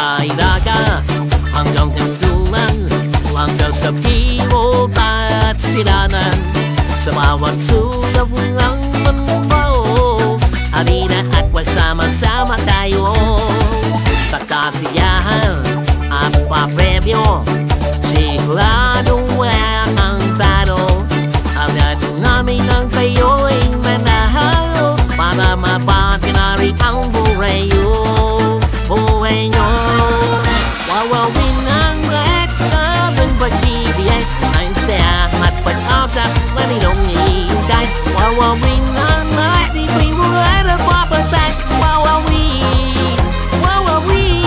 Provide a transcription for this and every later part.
Palairaga Hanggang kandulan Hanggang sa piwot at silanan. Sa bawat sulaw ng manbaw Halina at magsama-sama tayo. Sa kasiyahan at papremyo Sigla Wawawin ang lahat sa ating pagbibigay Ang saya at pag-asa Maninong iintay Wawawin ang lahat Di ko'y mula na papatay Wawawin Wawawin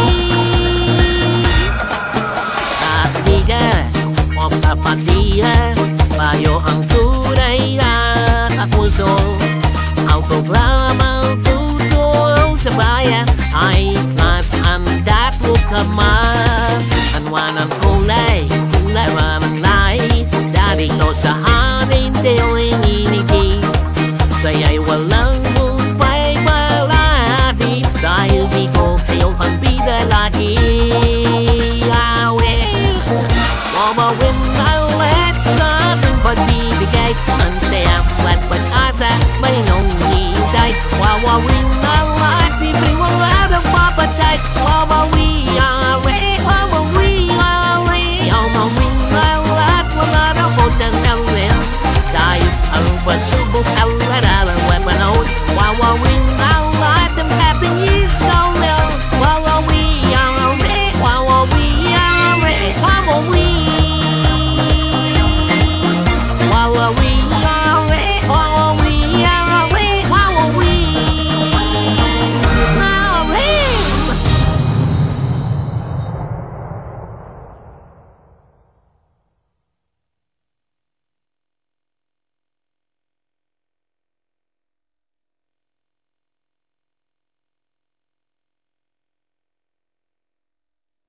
Kaibigan o kapatihan Tayo ang tunay at kapuso Ang tutulong sa bayan Ay nasaan dato ka man sa amin Diyos.